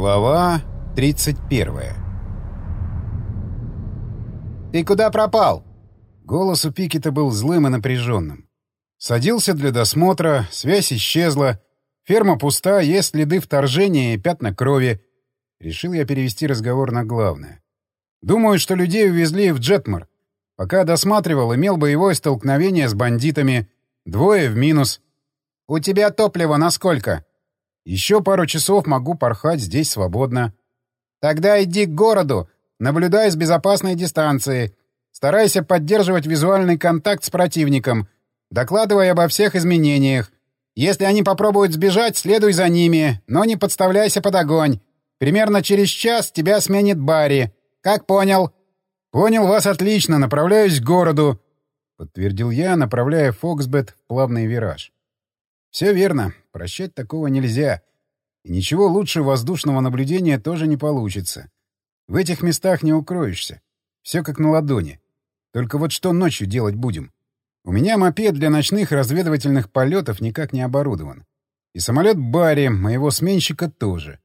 Глава 31 «Ты куда пропал?» Голос у Пикета был злым и напряженным. Садился для досмотра, связь исчезла, ферма пуста, есть следы вторжения и пятна крови. Решил я перевести разговор на главное. Думаю, что людей увезли в Джетмар. Пока досматривал, имел боевое столкновение с бандитами. Двое в минус. «У тебя топливо на сколько?» Еще пару часов могу порхать здесь свободно. Тогда иди к городу, наблюдай с безопасной дистанции. Старайся поддерживать визуальный контакт с противником. Докладывай обо всех изменениях. Если они попробуют сбежать, следуй за ними, но не подставляйся под огонь. Примерно через час тебя сменит Барри. Как понял? Понял вас отлично, направляюсь к городу, подтвердил я, направляя Фоксбет в плавный вираж. Все верно. Прощать такого нельзя. И ничего лучше воздушного наблюдения тоже не получится. В этих местах не укроешься. Все как на ладони. Только вот что ночью делать будем? У меня мопед для ночных разведывательных полетов никак не оборудован. И самолет Барри, моего сменщика, тоже.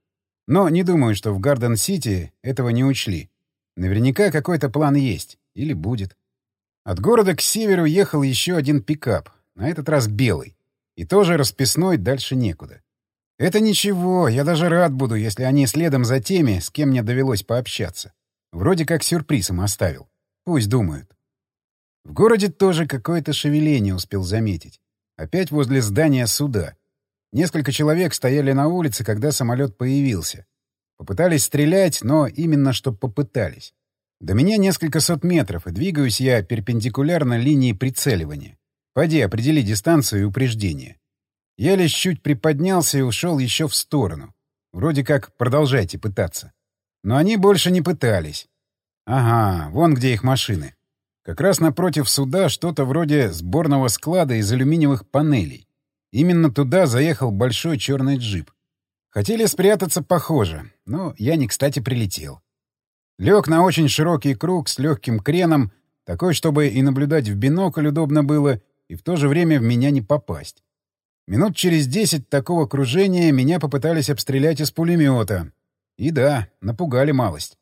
Но не думаю, что в Гарден-Сити этого не учли. Наверняка какой-то план есть. Или будет. От города к северу ехал еще один пикап. На этот раз белый. И тоже расписной дальше некуда. Это ничего, я даже рад буду, если они следом за теми, с кем мне довелось пообщаться. Вроде как сюрприз им оставил. Пусть думают. В городе тоже какое-то шевеление успел заметить. Опять возле здания суда. Несколько человек стояли на улице, когда самолет появился. Попытались стрелять, но именно что попытались. До меня несколько сот метров, и двигаюсь я перпендикулярно линии прицеливания. Пойди, определи дистанцию и упреждение. Я лишь чуть приподнялся и ушел еще в сторону. Вроде как продолжайте пытаться. Но они больше не пытались. Ага, вон где их машины. Как раз напротив суда что-то вроде сборного склада из алюминиевых панелей. Именно туда заехал большой черный джип. Хотели спрятаться, похоже, но я не кстати прилетел. Лег на очень широкий круг с легким креном, такой, чтобы и наблюдать в бинокль удобно было, и в то же время в меня не попасть. Минут через десять такого кружения меня попытались обстрелять из пулемета. И да, напугали малость.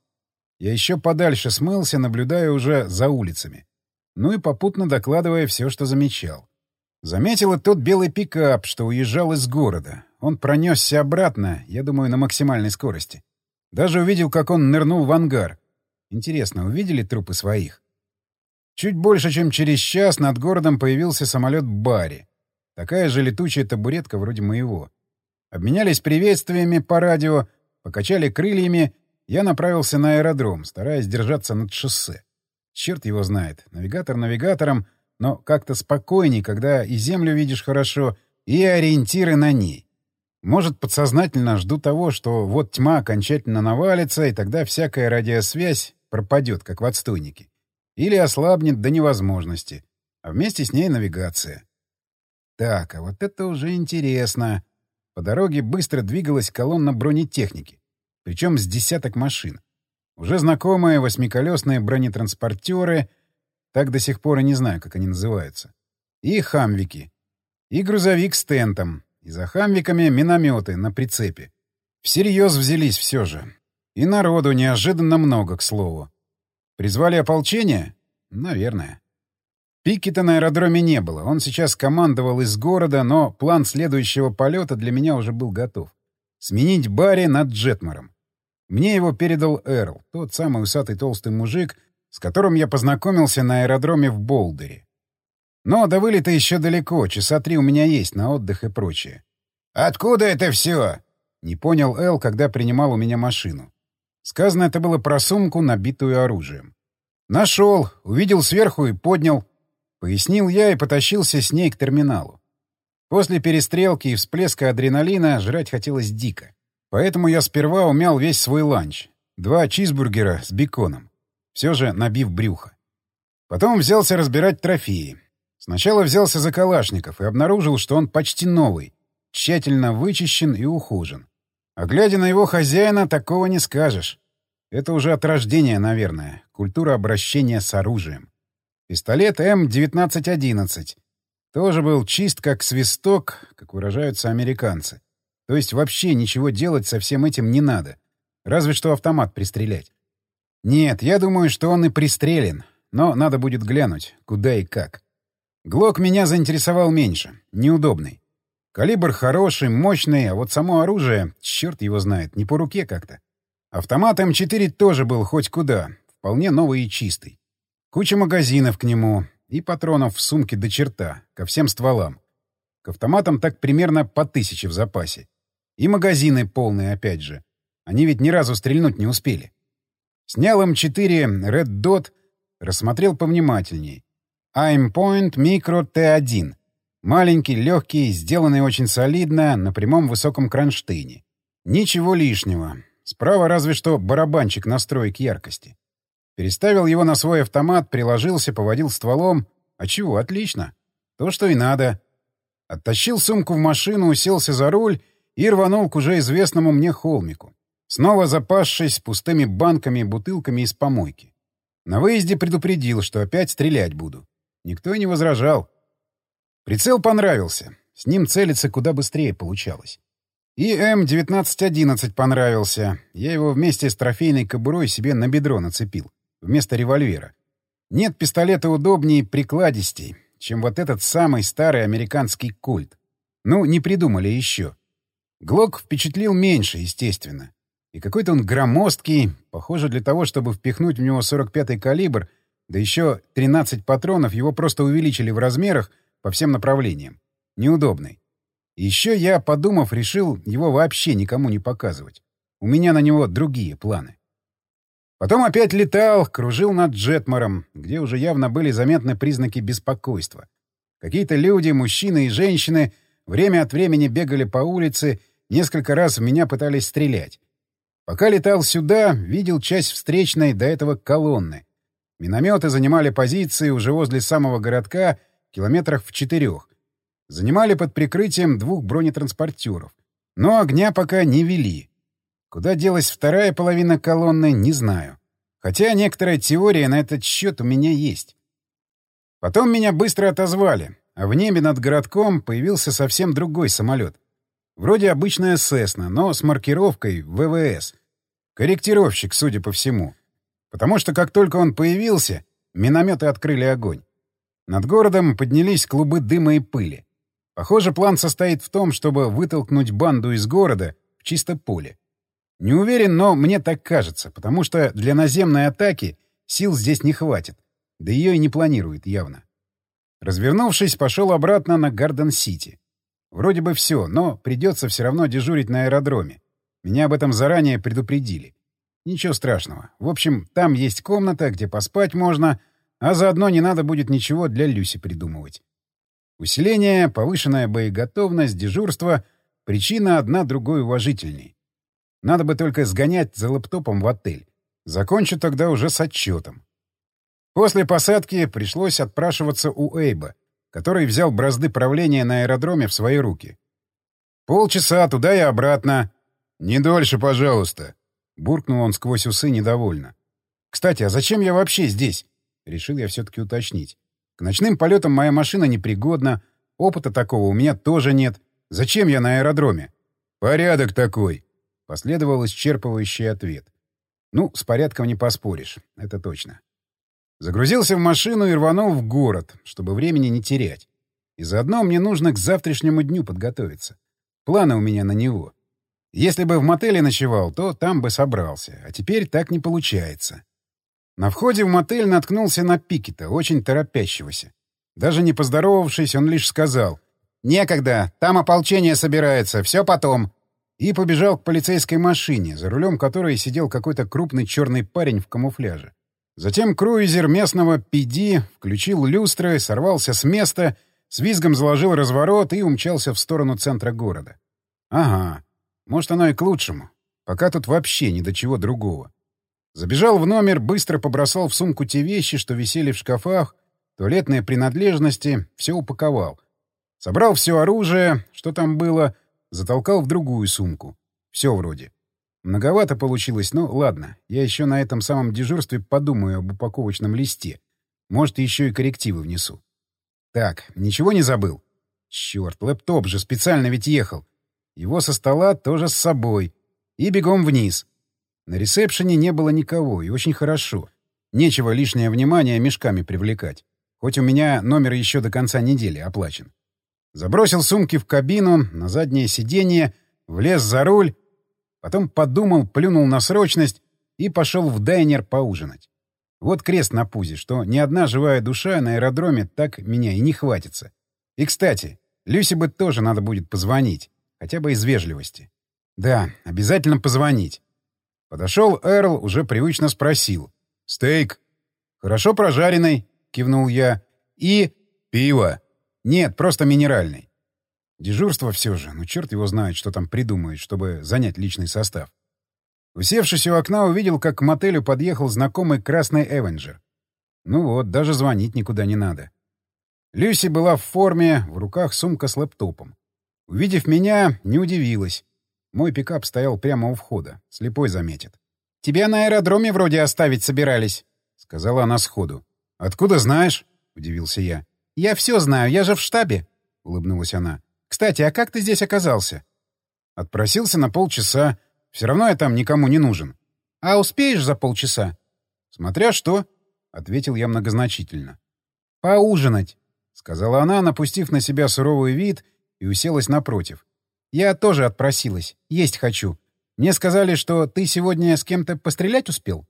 Я еще подальше смылся, наблюдая уже за улицами. Ну и попутно докладывая все, что замечал. Заметил и тот белый пикап, что уезжал из города. Он пронесся обратно, я думаю, на максимальной скорости. Даже увидел, как он нырнул в ангар. Интересно, увидели трупы своих? Чуть больше, чем через час над городом появился самолет Барри. Такая же летучая табуретка вроде моего. Обменялись приветствиями по радио, покачали крыльями. Я направился на аэродром, стараясь держаться над шоссе. Черт его знает. Навигатор навигатором, но как-то спокойней, когда и землю видишь хорошо, и ориентиры на ней. Может, подсознательно жду того, что вот тьма окончательно навалится, и тогда всякая радиосвязь пропадет, как в отстойнике. Или ослабнет до невозможности, а вместе с ней навигация. Так, а вот это уже интересно. По дороге быстро двигалась колонна бронетехники, причем с десяток машин. Уже знакомые восьмиколесные бронетранспортеры, так до сих пор и не знаю, как они называются, и хамвики, и грузовик с тентом, и за хамвиками минометы на прицепе. Всерьез взялись все же. И народу неожиданно много, к слову. Призвали ополчение? Наверное. Пикета на аэродроме не было. Он сейчас командовал из города, но план следующего полета для меня уже был готов. Сменить Барри над Джетмаром. Мне его передал Эрл, тот самый усатый толстый мужик, с которым я познакомился на аэродроме в Болдере. Но до вылета еще далеко, часа три у меня есть на отдых и прочее. «Откуда это все?» — не понял Эл, когда принимал у меня машину. Сказано это было про сумку, набитую оружием. «Нашел, увидел сверху и поднял», — пояснил я и потащился с ней к терминалу. После перестрелки и всплеска адреналина жрать хотелось дико. Поэтому я сперва умял весь свой ланч. Два чизбургера с беконом. Все же набив брюхо. Потом взялся разбирать трофеи. Сначала взялся за калашников и обнаружил, что он почти новый, тщательно вычищен и ухожен. А глядя на его хозяина, такого не скажешь. Это уже от рождения, наверное. Культура обращения с оружием. Пистолет М-1911. Тоже был чист как свисток, как выражаются американцы. То есть вообще ничего делать со всем этим не надо. Разве что автомат пристрелять. Нет, я думаю, что он и пристрелен. Но надо будет глянуть, куда и как. Глок меня заинтересовал меньше. Неудобный. Калибр хороший, мощный, а вот само оружие, черт его знает, не по руке как-то. Автомат М4 тоже был хоть куда, вполне новый и чистый. Куча магазинов к нему и патронов в сумке до черта, ко всем стволам. К автоматам так примерно по тысяче в запасе. И магазины полные опять же. Они ведь ни разу стрельнуть не успели. Снял М4 Red Dot, рассмотрел повнимательней. Aimpoint Micro T1. Маленький, легкий, сделанный очень солидно, на прямом высоком кронштейне. Ничего лишнего. Справа разве что барабанчик настроек яркости. Переставил его на свой автомат, приложился, поводил стволом. А чего, отлично. То, что и надо. Оттащил сумку в машину, уселся за руль и рванул к уже известному мне холмику. Снова запасшись пустыми банками и бутылками из помойки. На выезде предупредил, что опять стрелять буду. Никто и не возражал. Прицел понравился. С ним целиться куда быстрее получалось. И М-1911 понравился. Я его вместе с трофейной кобурой себе на бедро нацепил. Вместо револьвера. Нет пистолета удобнее прикладистей, чем вот этот самый старый американский культ. Ну, не придумали еще. Глок впечатлил меньше, естественно. И какой-то он громоздкий, похоже, для того, чтобы впихнуть в него 45-й калибр, да еще 13 патронов его просто увеличили в размерах по всем направлениям. Неудобный. Еще я, подумав, решил его вообще никому не показывать. У меня на него другие планы. Потом опять летал, кружил над Джетмором, где уже явно были заметны признаки беспокойства. Какие-то люди, мужчины и женщины, время от времени бегали по улице, несколько раз в меня пытались стрелять. Пока летал сюда, видел часть встречной до этого колонны. Минометы занимали позиции уже возле самого городка, километрах в четырех. Занимали под прикрытием двух бронетранспортеров. Но огня пока не вели. Куда делась вторая половина колонны, не знаю. Хотя некоторая теория на этот счет у меня есть. Потом меня быстро отозвали, а в небе над городком появился совсем другой самолет. Вроде обычная «Сесна», но с маркировкой ВВС. Корректировщик, судя по всему. Потому что как только он появился, минометы открыли огонь. Над городом поднялись клубы дыма и пыли. Похоже, план состоит в том, чтобы вытолкнуть банду из города в чисто поле. Не уверен, но мне так кажется, потому что для наземной атаки сил здесь не хватит. Да ее и не планирует явно. Развернувшись, пошел обратно на Гарден-Сити. Вроде бы все, но придется все равно дежурить на аэродроме. Меня об этом заранее предупредили. Ничего страшного. В общем, там есть комната, где поспать можно, а заодно не надо будет ничего для Люси придумывать. Усиление, повышенная боеготовность, дежурство — причина одна другой уважительней. Надо бы только сгонять за лэптопом в отель. Закончу тогда уже с отчетом. После посадки пришлось отпрашиваться у Эйба, который взял бразды правления на аэродроме в свои руки. «Полчаса туда и обратно. Не дольше, пожалуйста», — буркнул он сквозь усы недовольно. «Кстати, а зачем я вообще здесь?» — решил я все-таки уточнить. «К ночным полетам моя машина непригодна, опыта такого у меня тоже нет. Зачем я на аэродроме?» «Порядок такой», Последовал исчерпывающий ответ. Ну, с порядком не поспоришь, это точно. Загрузился в машину и рванул в город, чтобы времени не терять. И заодно мне нужно к завтрашнему дню подготовиться. Планы у меня на него. Если бы в мотеле ночевал, то там бы собрался. А теперь так не получается. На входе в мотель наткнулся на Пикета, очень торопящегося. Даже не поздоровавшись, он лишь сказал. «Некогда, там ополчение собирается, все потом» и побежал к полицейской машине, за рулем которой сидел какой-то крупный черный парень в камуфляже. Затем круизер местного PD включил люстры, сорвался с места, с визгом заложил разворот и умчался в сторону центра города. Ага, может, оно и к лучшему. Пока тут вообще ни до чего другого. Забежал в номер, быстро побросал в сумку те вещи, что висели в шкафах, туалетные принадлежности, все упаковал. Собрал все оружие, что там было, Затолкал в другую сумку. Все вроде. Многовато получилось, но ладно. Я еще на этом самом дежурстве подумаю об упаковочном листе. Может, еще и коррективы внесу. Так, ничего не забыл? Черт, лэптоп же специально ведь ехал. Его со стола тоже с собой. И бегом вниз. На ресепшене не было никого, и очень хорошо. Нечего лишнее внимание мешками привлекать. Хоть у меня номер еще до конца недели оплачен. Забросил сумки в кабину, на заднее сиденье, влез за руль, потом подумал, плюнул на срочность и пошел в дайнер поужинать. Вот крест на пузе, что ни одна живая душа на аэродроме так меня и не хватится. И, кстати, Люси бы тоже надо будет позвонить, хотя бы из вежливости. Да, обязательно позвонить. Подошел Эрл, уже привычно спросил. «Стейк?» «Хорошо прожаренный», — кивнул я. «И...» «Пиво?» «Нет, просто минеральный». Дежурство все же, ну черт его знает, что там придумает, чтобы занять личный состав. Усевшись у окна, увидел, как к мотелю подъехал знакомый красный Эвенджер. Ну вот, даже звонить никуда не надо. Люси была в форме, в руках сумка с лэптопом. Увидев меня, не удивилась. Мой пикап стоял прямо у входа. Слепой заметит. «Тебя на аэродроме вроде оставить собирались», — сказала она сходу. «Откуда знаешь?» — удивился я. «Я все знаю, я же в штабе», — улыбнулась она. «Кстати, а как ты здесь оказался?» Отпросился на полчаса. Все равно я там никому не нужен. А успеешь за полчаса? Смотря что, — ответил я многозначительно. Поужинать, — сказала она, напустив на себя суровый вид и уселась напротив. Я тоже отпросилась. Есть хочу. Мне сказали, что ты сегодня с кем-то пострелять успел?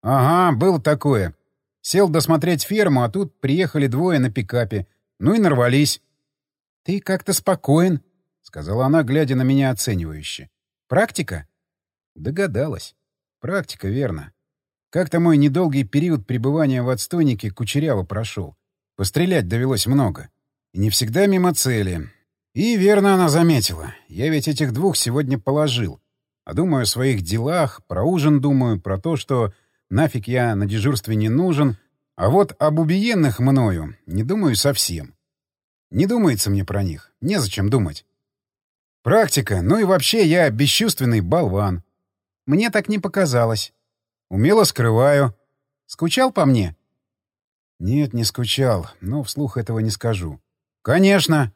Ага, было такое. Сел досмотреть ферму, а тут приехали двое на пикапе. Ну и нарвались. Ты как-то спокоен, — сказала она, глядя на меня оценивающе. Практика? Догадалась. Практика, верно. Как-то мой недолгий период пребывания в отстойнике кучеряво прошел. Пострелять довелось много. И не всегда мимо цели. И верно она заметила. Я ведь этих двух сегодня положил. А думаю о своих делах, про ужин думаю, про то, что нафиг я на дежурстве не нужен. А вот об убиенных мною не думаю совсем. Не думается мне про них. Незачем думать. Практика. Ну и вообще я бесчувственный болван. Мне так не показалось. Умело скрываю. Скучал по мне? Нет, не скучал, но вслух этого не скажу. Конечно.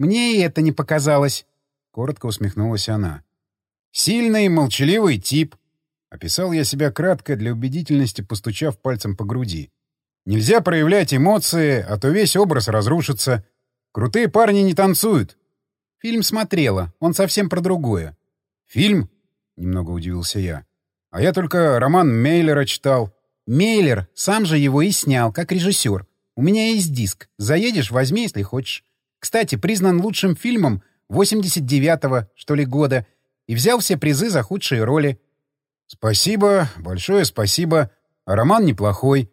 Мне и это не показалось. Коротко усмехнулась она. Сильный, молчаливый тип. Описал я себя кратко для убедительности, постучав пальцем по груди. Нельзя проявлять эмоции, а то весь образ разрушится. Крутые парни не танцуют. Фильм смотрела, он совсем про другое. Фильм? Немного удивился я. А я только роман Мейлера читал. Мейлер сам же его и снял, как режиссер. У меня есть диск. Заедешь, возьми, если хочешь. Кстати, признан лучшим фильмом 89-го, что ли, года. И взял все призы за худшие роли. Спасибо, большое спасибо. А роман неплохой.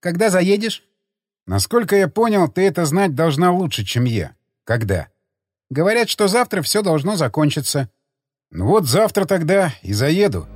Когда заедешь? Насколько я понял, ты это знать должна лучше, чем я. Когда? Говорят, что завтра все должно закончиться. Ну вот завтра тогда и заеду.